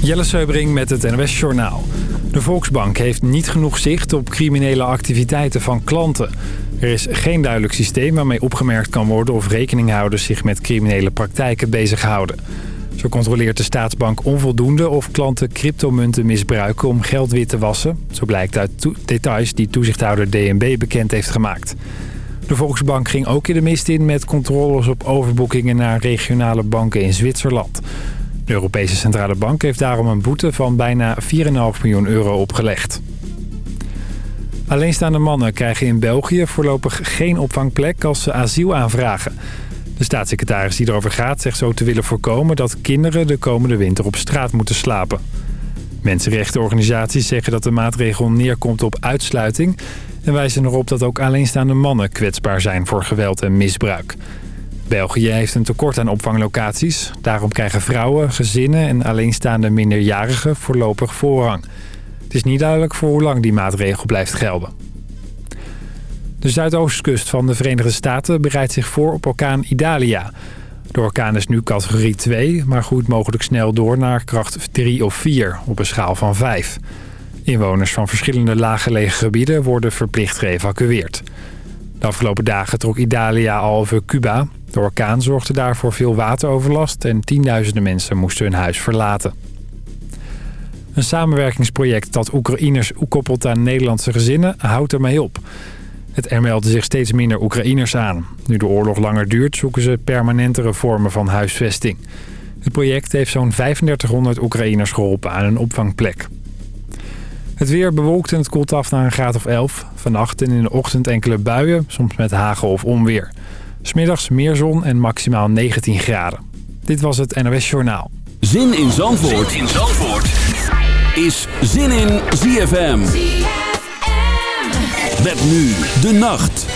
Jelle Seubring met het NOS Journaal. De Volksbank heeft niet genoeg zicht op criminele activiteiten van klanten. Er is geen duidelijk systeem waarmee opgemerkt kan worden... of rekeninghouders zich met criminele praktijken bezighouden. Zo controleert de staatsbank onvoldoende of klanten cryptomunten misbruiken om geld wit te wassen. Zo blijkt uit details die toezichthouder DNB bekend heeft gemaakt. De Volksbank ging ook in de mist in met controles op overboekingen naar regionale banken in Zwitserland. De Europese Centrale Bank heeft daarom een boete van bijna 4,5 miljoen euro opgelegd. Alleenstaande mannen krijgen in België voorlopig geen opvangplek als ze asiel aanvragen. De staatssecretaris die erover gaat zegt zo te willen voorkomen dat kinderen de komende winter op straat moeten slapen. Mensenrechtenorganisaties zeggen dat de maatregel neerkomt op uitsluiting... en wijzen erop dat ook alleenstaande mannen kwetsbaar zijn voor geweld en misbruik. België heeft een tekort aan opvanglocaties. Daarom krijgen vrouwen, gezinnen en alleenstaande minderjarigen voorlopig voorrang. Het is niet duidelijk voor hoe lang die maatregel blijft gelden. De zuidoostkust van de Verenigde Staten bereidt zich voor op orkaan Idalia. De orkaan is nu categorie 2, maar groeit mogelijk snel door naar kracht 3 of 4 op een schaal van 5. Inwoners van verschillende laaggelegen gebieden worden verplicht geëvacueerd. De afgelopen dagen trok Idalia al over Cuba. De orkaan zorgde daar voor veel wateroverlast en tienduizenden mensen moesten hun huis verlaten. Een samenwerkingsproject dat Oekraïners koppelt aan Nederlandse gezinnen houdt ermee op. Het melden zich steeds minder Oekraïners aan. Nu de oorlog langer duurt zoeken ze permanentere vormen van huisvesting. Het project heeft zo'n 3500 Oekraïners geholpen aan een opvangplek. Het weer bewolkt en het af naar een graad of 11. Vannacht en in de ochtend enkele buien, soms met hagel of onweer. Smiddags meer zon en maximaal 19 graden. Dit was het NOS Journaal. Zin in Zandvoort, zin in Zandvoort. is Zin in ZFM. ZFM. Met nu de nacht.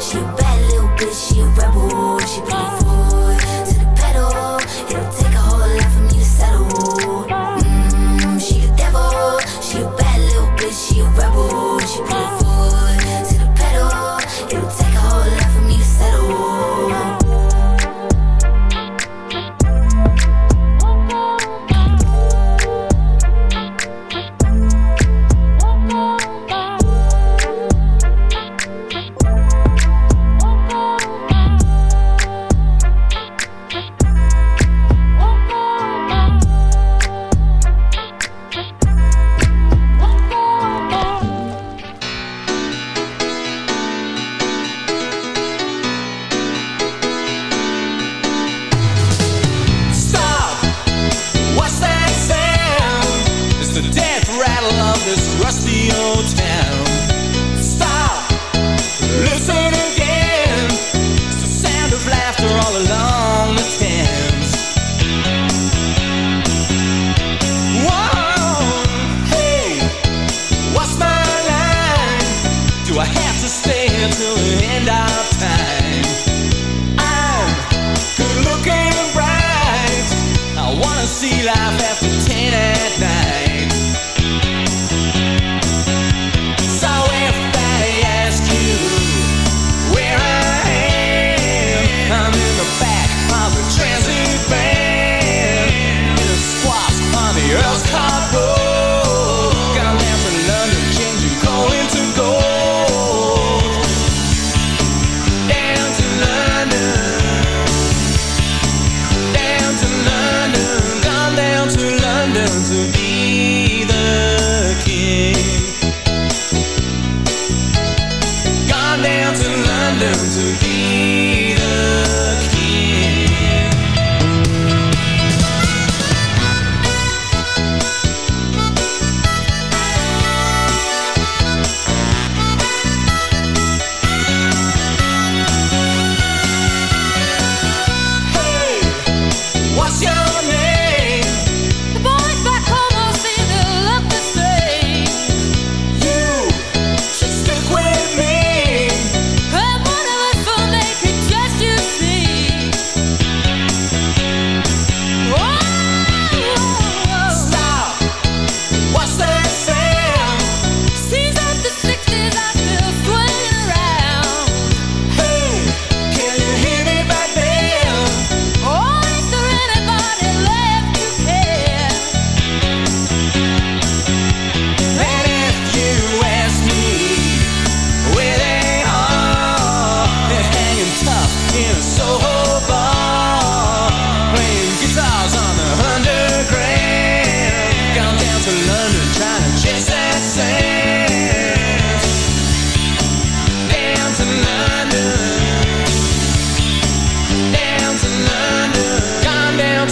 She a bad little bitch, she a rebel. She put her foot to the pedal. It'll take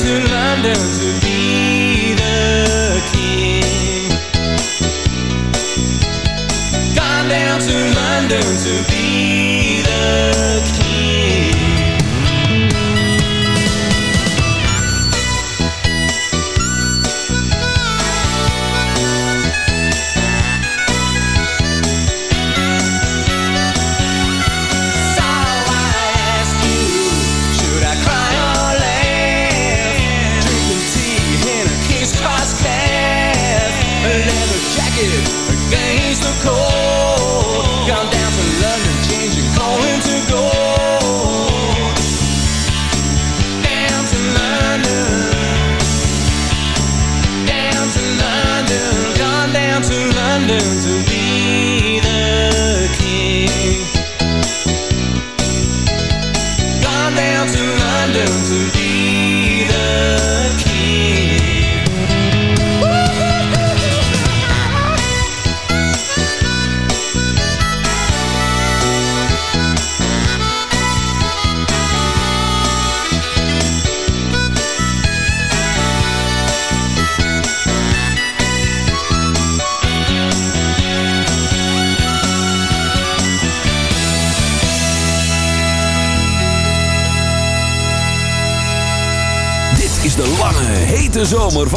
to London to be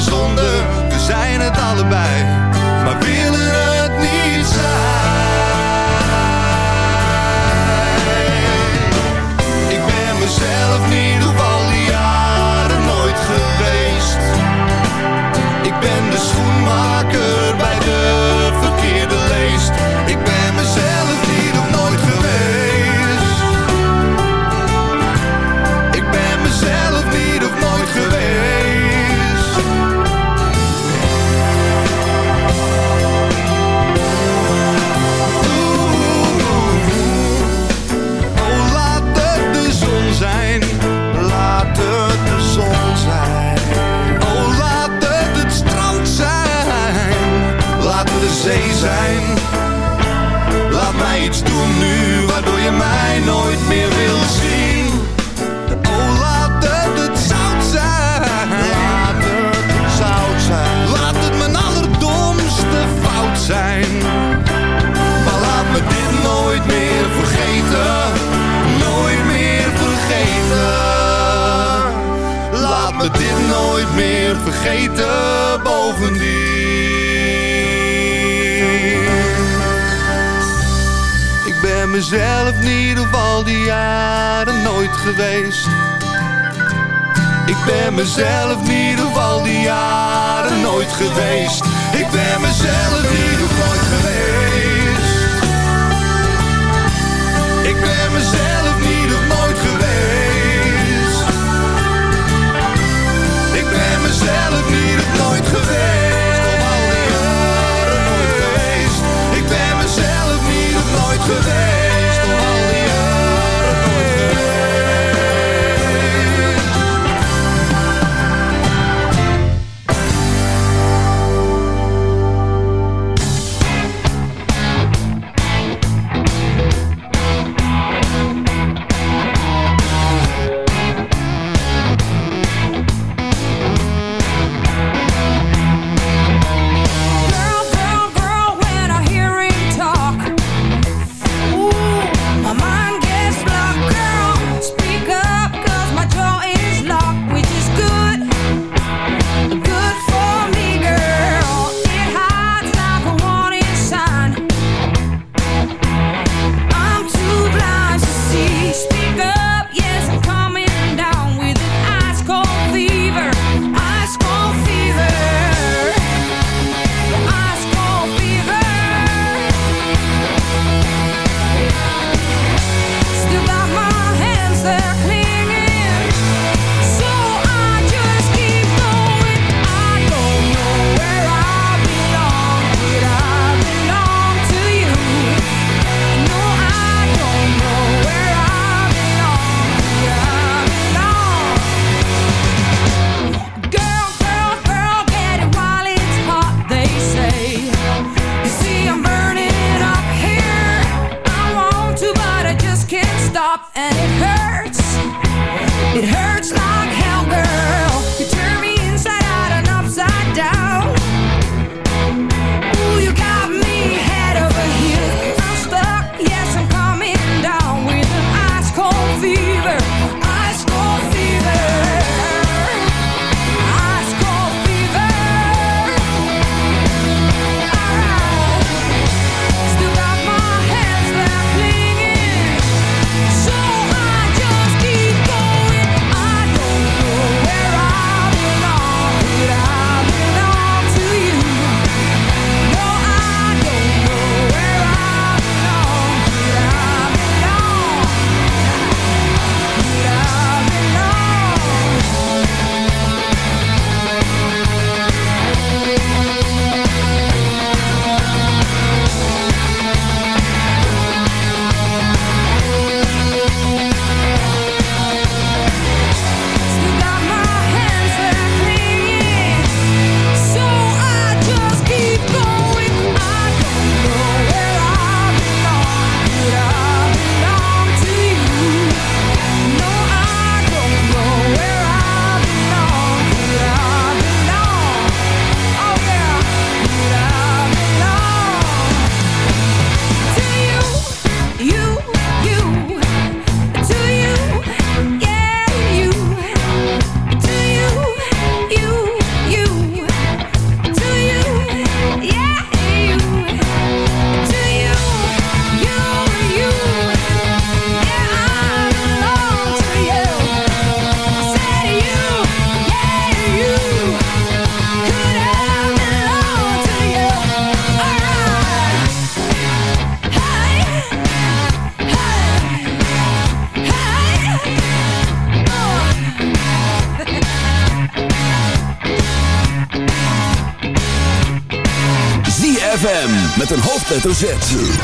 Een. We zijn het allebei, meer vergeten bovendien. Ik ben mezelf niet ieder geval die jaren nooit geweest. Ik ben mezelf niet ieder geval die jaren nooit geweest. Ik ben mezelf in ieder nooit geweest. Ik ben nooit geweest, om alle jaren geweest. Ik ben mezelf niet op nooit geweest. hoofdletter Z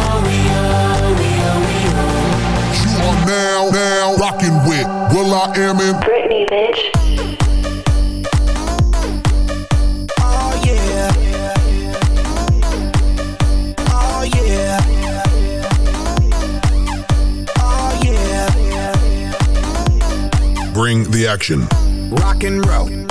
now rocking with will.i.am in Britney, bitch. Oh yeah. Oh yeah. Oh yeah. Bring the action. Rock and roll.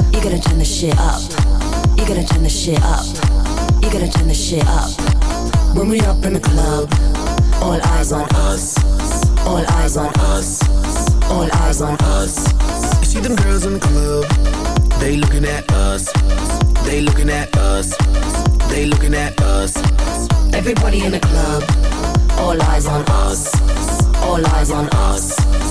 you gotta turn the shit up. You gotta turn the shit up. You gotta turn the shit up. When we up in the club, all eyes on us. All eyes on us. All eyes on us. You see them girls in the club, they looking at us. They looking at us. They looking at us. Everybody in the club, all eyes on us. All eyes on us.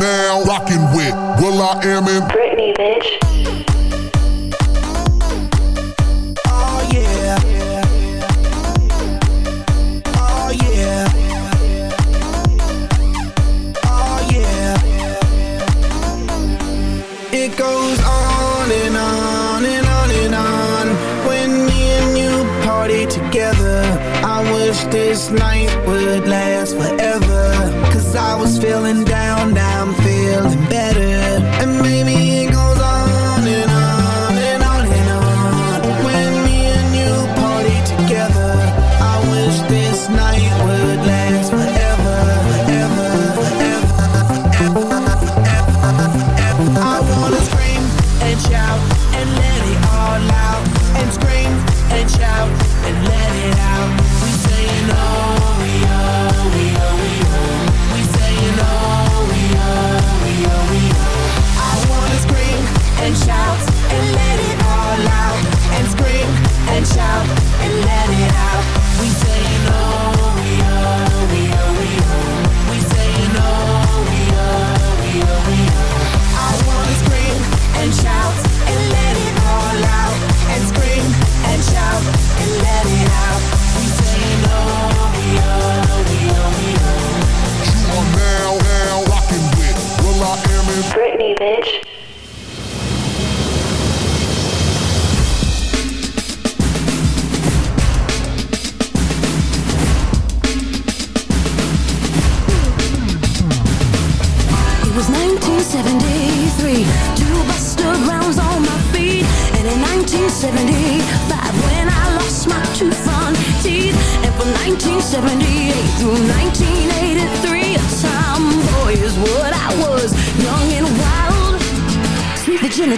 Now, now rocking with will.i.am in Britney, bitch. Oh yeah. Oh yeah. Oh yeah. It goes on and on and on and on when me and you party together. I wish this night would last forever. I was feeling down, now I'm feeling better.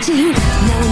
Now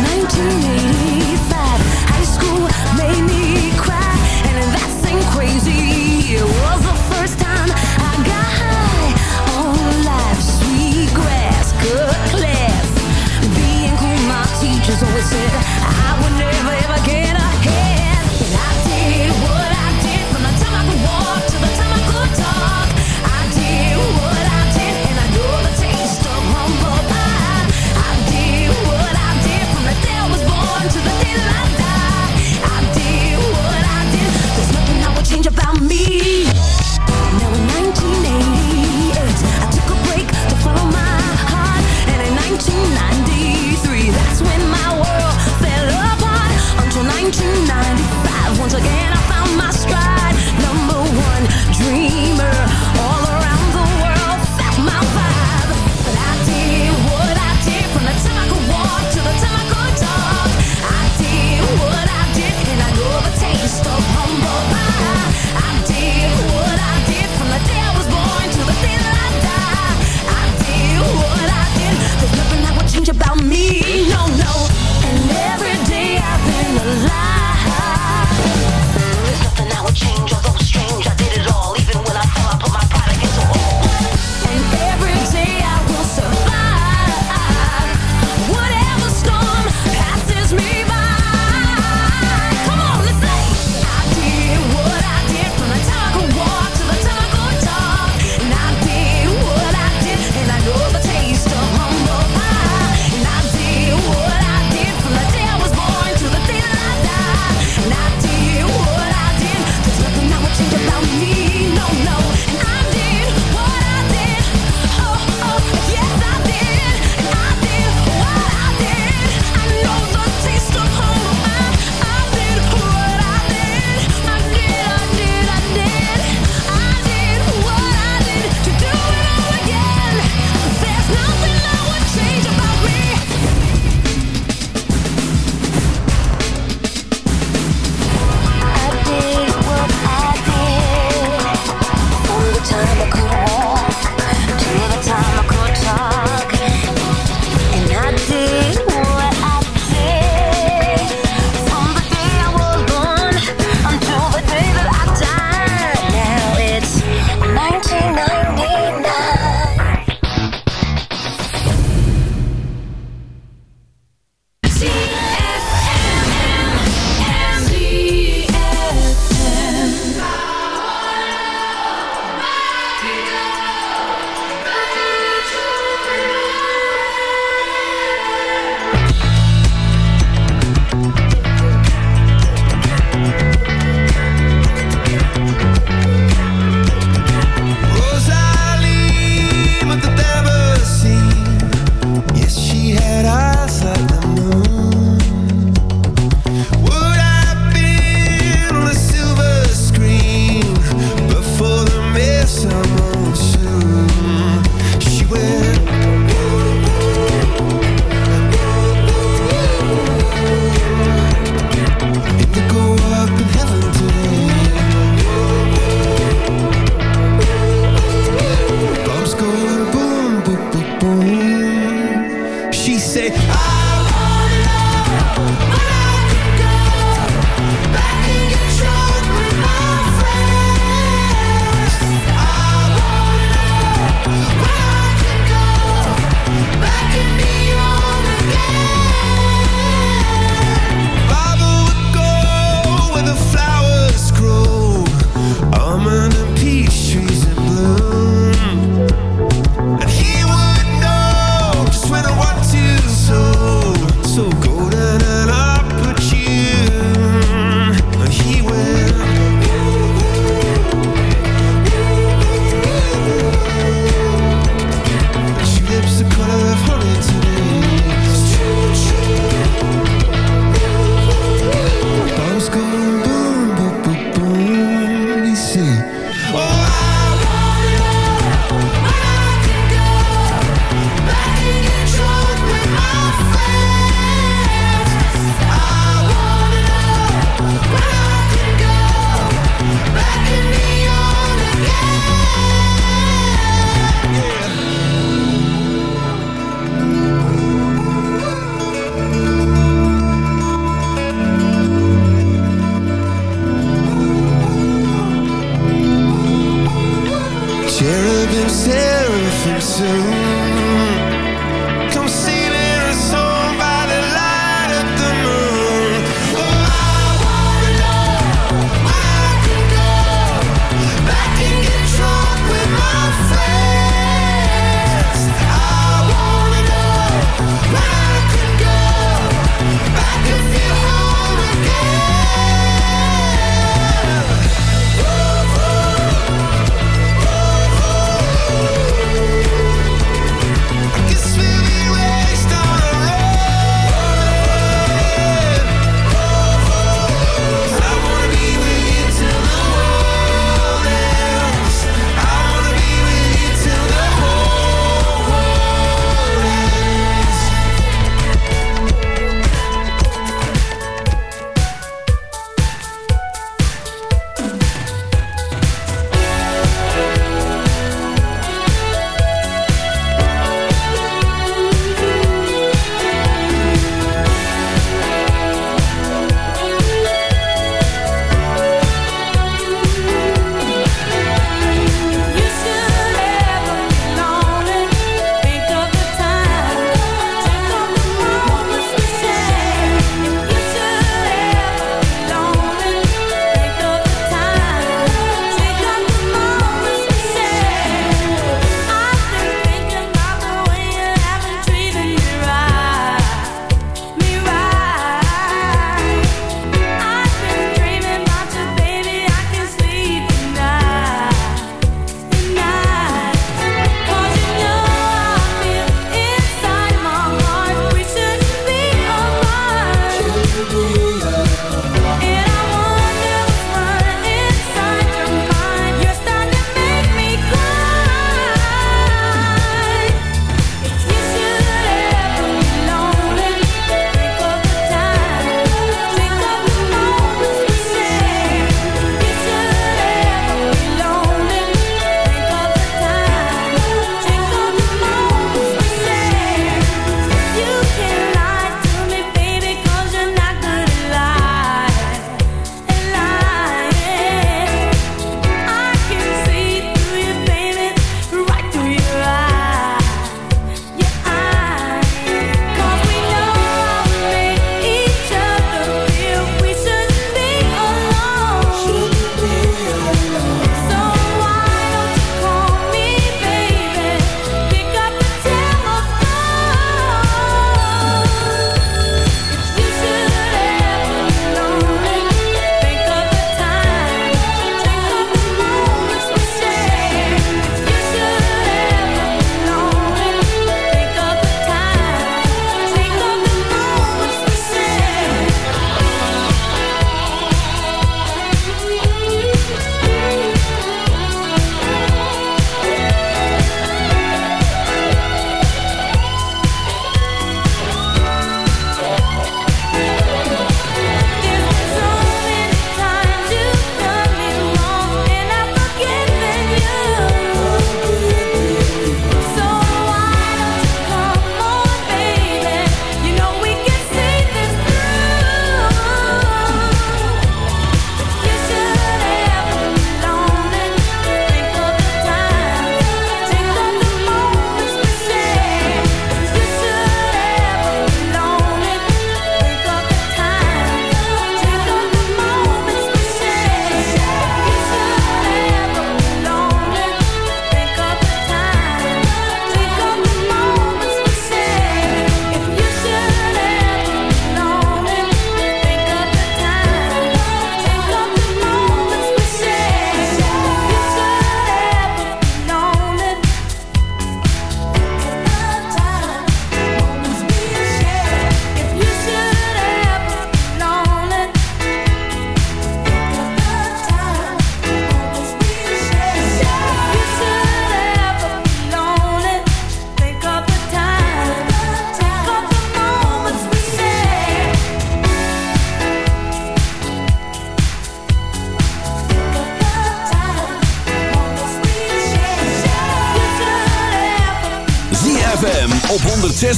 106.9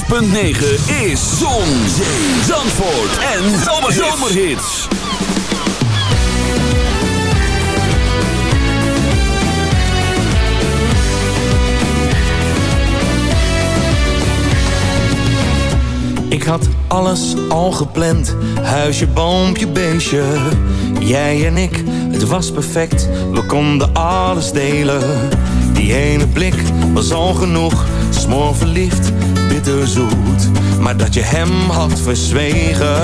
is Zon, Zee, Zandvoort en Zomerhits. Ik had alles al gepland, huisje, boompje, beestje. Jij en ik, het was perfect, we konden alles delen. Die ene blik was al genoeg, smoor verliefd, bitterzoet. Maar dat je hem had verzwegen.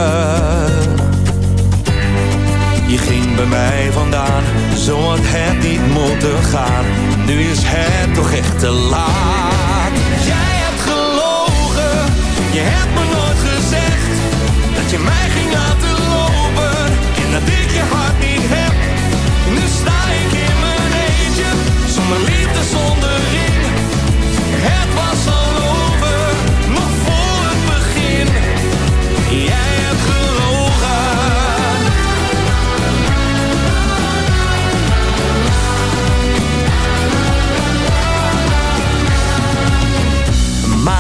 Je ging bij mij vandaan, zo had het niet moeten gaan. Nu is het toch echt te laat. Jij hebt gelogen, je hebt me nooit gezegd dat je mij ging laten lopen en dat ik je hart niet heb. Nu sta ik in mijn eentje, zonder liefde, zonder ring. Het was al